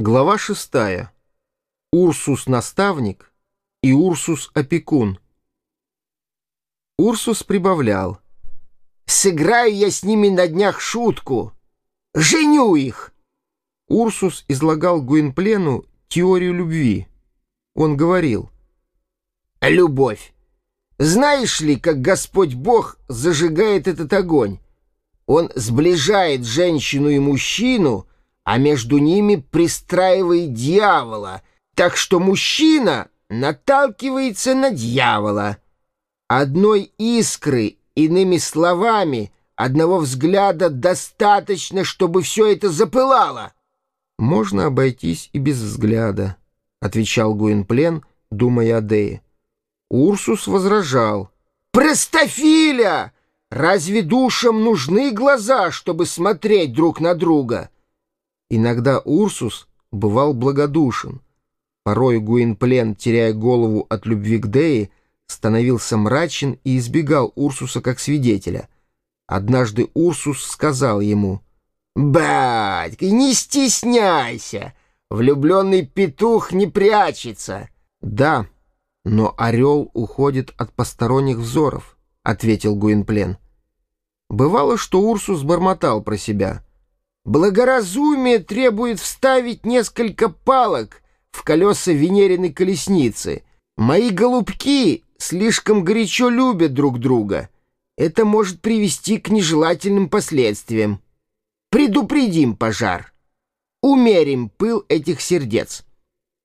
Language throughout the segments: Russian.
Глава шестая. Урсус-наставник и Урсус-опекун. Урсус прибавлял. «Сыграю я с ними на днях шутку. Женю их!» Урсус излагал Гуинплену теорию любви. Он говорил. «Любовь. Знаешь ли, как Господь Бог зажигает этот огонь? Он сближает женщину и мужчину, а между ними пристраивает дьявола, так что мужчина наталкивается на дьявола. Одной искры, иными словами, одного взгляда достаточно, чтобы все это запылало. «Можно обойтись и без взгляда», — отвечал Гуинплен, думая о Дее. Урсус возражал. «Простофиля! Разве душам нужны глаза, чтобы смотреть друг на друга?» Иногда Урсус бывал благодушен. Порой Гуинплен, теряя голову от любви к Дее, становился мрачен и избегал Урсуса как свидетеля. Однажды Урсус сказал ему, «Батька, не стесняйся, влюбленный петух не прячется». «Да, но орел уходит от посторонних взоров», — ответил Гуинплен. Бывало, что Урсус бормотал про себя — Благоразумие требует вставить несколько палок в колеса Венериной колесницы. Мои голубки слишком горячо любят друг друга. Это может привести к нежелательным последствиям. Предупредим пожар. Умерим пыл этих сердец.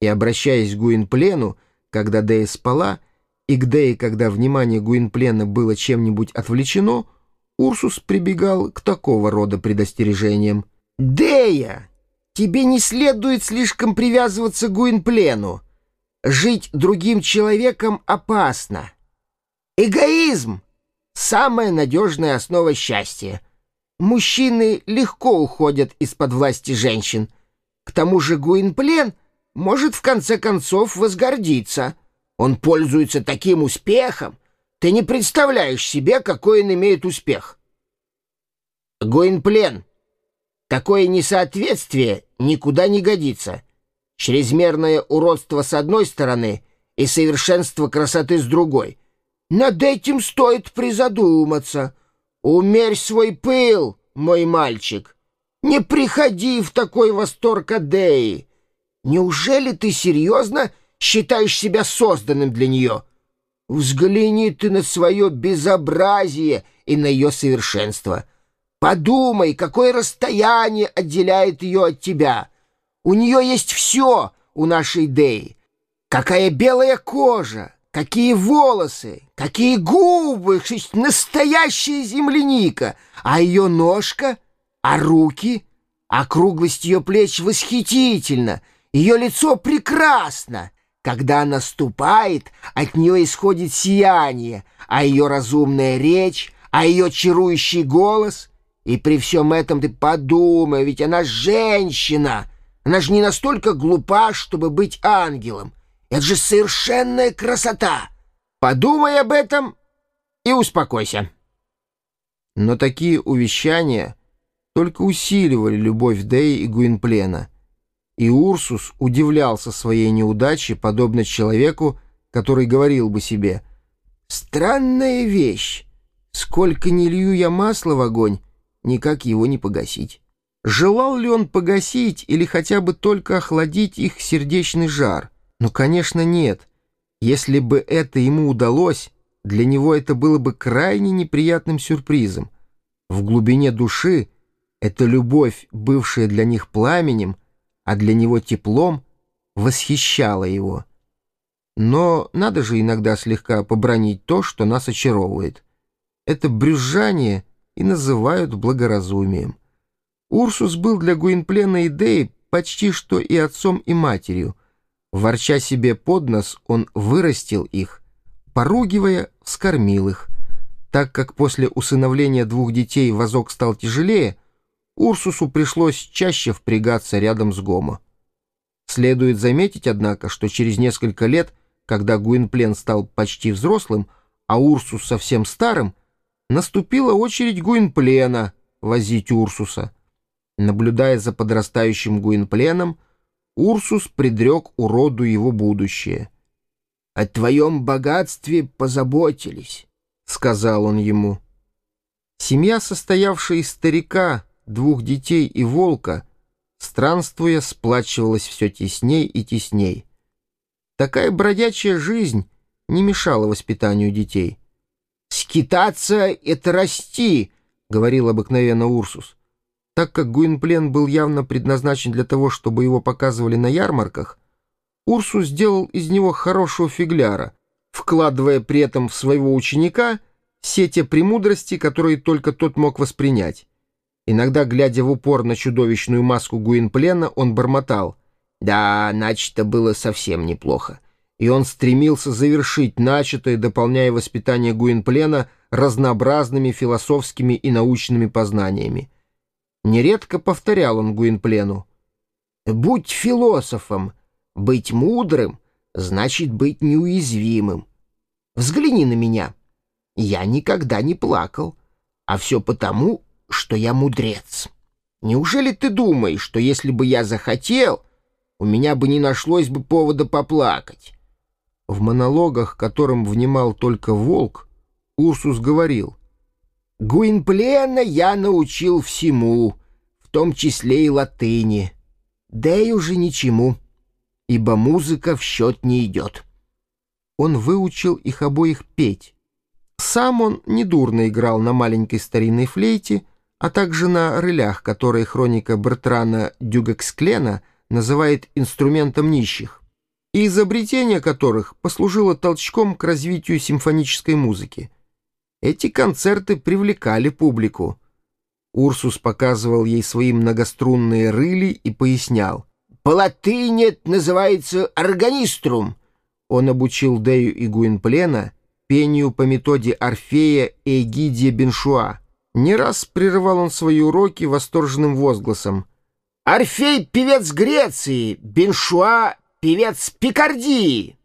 И, обращаясь к Гуинплену, когда Дея спала, и к Дее, когда внимание Гуинплена было чем-нибудь отвлечено, Урсус прибегал к такого рода предостережениям. «Дея, тебе не следует слишком привязываться к Гуинплену. Жить другим человеком опасно. Эгоизм — самая надежная основа счастья. Мужчины легко уходят из-под власти женщин. К тому же Гуинплен может в конце концов возгордиться. Он пользуется таким успехом. Ты не представляешь себе, какой он имеет успех. Гуинплен — Такое несоответствие никуда не годится. Чрезмерное уродство с одной стороны и совершенство красоты с другой. Над этим стоит призадуматься. Умерь свой пыл, мой мальчик. Не приходи в такой восторг Адеи. Неужели ты серьезно считаешь себя созданным для нее? Взгляни ты на свое безобразие и на ее совершенство — Подумай, какое расстояние отделяет ее от тебя. У нее есть все у нашей Деи. Какая белая кожа, какие волосы, какие губы, настоящая земляника. А ее ножка, а руки, округлость ее плеч восхитительна, ее лицо прекрасно. Когда она ступает, от нее исходит сияние, а ее разумная речь, а ее чарующий голос — и при всем этом ты подумай, ведь она женщина. Она же не настолько глупа, чтобы быть ангелом. Это же совершенная красота. Подумай об этом и успокойся. Но такие увещания только усиливали любовь Дэи и Гуинплена. И Урсус удивлялся своей неудаче, подобно человеку, который говорил бы себе «Странная вещь! Сколько не лью я масла в огонь, никак его не погасить. Желал ли он погасить или хотя бы только охладить их сердечный жар? Ну, конечно, нет. Если бы это ему удалось, для него это было бы крайне неприятным сюрпризом. В глубине души эта любовь, бывшая для них пламенем, а для него теплом, восхищала его. Но надо же иногда слегка побронить то, что нас очаровывает. Это брюзжание — и называют благоразумием. Урсус был для Гуинплена и Дэй почти что и отцом, и матерью. Ворча себе под нос, он вырастил их, поругивая, вскормил их. Так как после усыновления двух детей возок стал тяжелее, Урсусу пришлось чаще впрягаться рядом с Гомо. Следует заметить, однако, что через несколько лет, когда Гуинплен стал почти взрослым, а Урсус совсем старым, наступила очередь Гуинплена возить Урсуса. Наблюдая за подрастающим Гуинпленом, Урсус предрек уроду его будущее. «О твоем богатстве позаботились», — сказал он ему. Семья, состоявшая из старика, двух детей и волка, странствуя, сплачивалась все тесней и тесней. Такая бродячая жизнь не мешала воспитанию детей. «Скитаться — это расти», — говорил обыкновенно Урсус. Так как Гуинплен был явно предназначен для того, чтобы его показывали на ярмарках, Урсус сделал из него хорошего фигляра, вкладывая при этом в своего ученика все те премудрости, которые только тот мог воспринять. Иногда, глядя в упор на чудовищную маску Гуинплена, он бормотал. «Да, начато было совсем неплохо». И он стремился завершить начатое, дополняя воспитание Гуинплена разнообразными философскими и научными познаниями. Нередко повторял он Гуинплену. «Будь философом, быть мудрым значит быть неуязвимым. Взгляни на меня. Я никогда не плакал, а все потому, что я мудрец. Неужели ты думаешь, что если бы я захотел, у меня бы не нашлось бы повода поплакать?» В монологах, которым внимал только волк, Урсус говорил. «Гуинплена я научил всему, в том числе и латыни. Да и уже ничему, ибо музыка в счет не идет». Он выучил их обоих петь. Сам он недурно играл на маленькой старинной флейте, а также на рылях, которые хроника Бертрана Дюгексклена называет инструментом нищих, и изобретение которых послужило толчком к развитию симфонической музыки. Эти концерты привлекали публику. Урсус показывал ей свои многострунные рыли и пояснял. «По латыни это называется органиструм». Он обучил Дею и Гуинплена пению по методе Орфея и Эгидия Беншуа. Не раз прерывал он свои уроки восторженным возгласом. «Орфей — певец Греции, Беншуа — певец Пикардии!»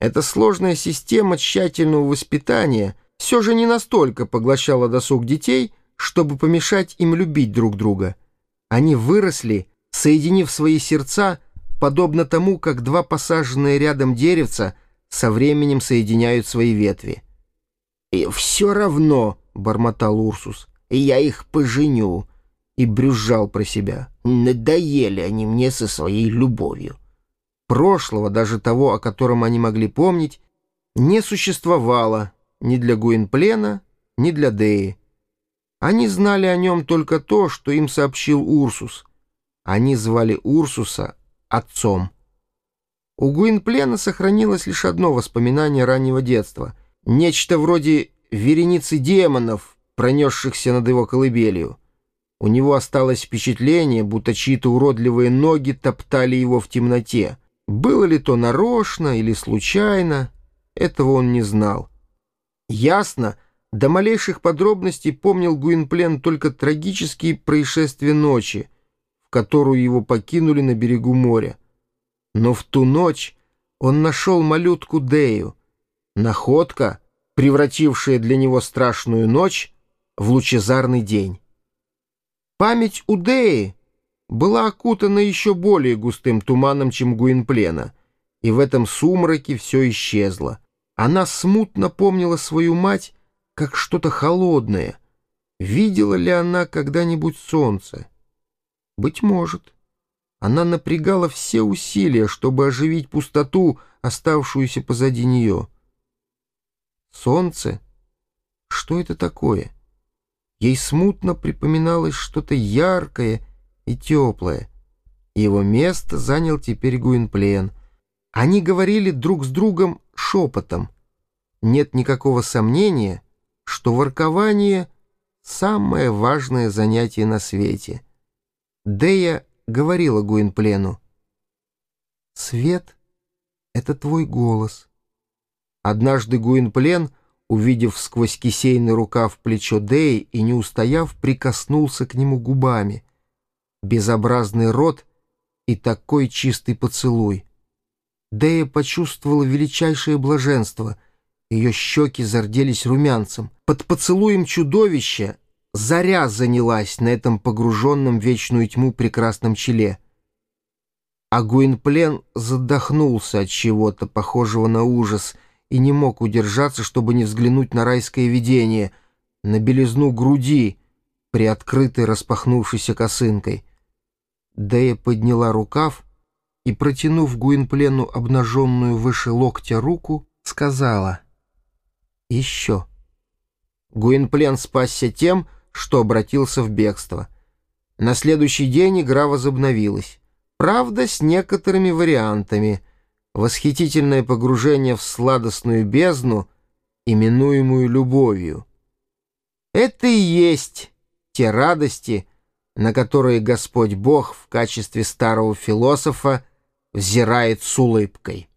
Эта сложная система тщательного воспитания все же не настолько поглощала досуг детей, чтобы помешать им любить друг друга. Они выросли, соединив свои сердца, подобно тому, как два посаженные рядом деревца со временем соединяют свои ветви. «И все равно», — бормотал Урсус, — «я их поженю» и брюзжал про себя. Надоели они мне со своей любовью. Прошлого, даже того, о котором они могли помнить, не существовало ни для Гуинплена, ни для Деи. Они знали о нем только то, что им сообщил Урсус. Они звали Урсуса отцом. У Гуинплена сохранилось лишь одно воспоминание раннего детства. Нечто вроде вереницы демонов, пронесшихся над его колыбелью. У него осталось впечатление, будто чьи-то уродливые ноги топтали его в темноте. Было ли то нарочно или случайно, этого он не знал. Ясно, до малейших подробностей помнил Гуинплен только трагические происшествия ночи, в которую его покинули на берегу моря. Но в ту ночь он нашел малютку Дею. Находка, превратившая для него страшную ночь в лучезарный день. Память у Деи была окутана еще более густым туманом, чем Гуинплена, и в этом сумраке все исчезло. Она смутно помнила свою мать как что-то холодное. Видела ли она когда-нибудь солнце? Быть может. Она напрягала все усилия, чтобы оживить пустоту, оставшуюся позади нее. Солнце? Что это такое? Ей смутно припоминалось что-то яркое и теплое. Его место занял теперь Гуинплен. Они говорили друг с другом шепотом. Нет никакого сомнения, что воркование — самое важное занятие на свете. Дея говорила Гуинплену. «Свет — это твой голос». Однажды Гуинплен, увидев сквозь кисейный рукав плечо Деи и не устояв, прикоснулся к нему губами. Безобразный рот и такой чистый поцелуй. Дея почувствовала величайшее блаженство. Ее щеки зарделись румянцем. Под поцелуем чудовища заря занялась на этом погруженном вечную тьму прекрасном челе. А Гуинплен задохнулся от чего-то, похожего на ужас, и не мог удержаться, чтобы не взглянуть на райское видение, на белизну груди, приоткрытой распахнувшейся косынкой. Дэя подняла рукав и, протянув Гуинплену обнаженную выше локтя руку, сказала «Еще». Гуинплен спасся тем, что обратился в бегство. На следующий день игра возобновилась. Правда, с некоторыми вариантами. Восхитительное погружение в сладостную бездну, именуемую любовью. Это и есть те радости, на которые Господь Бог в качестве старого философа взирает с улыбкой.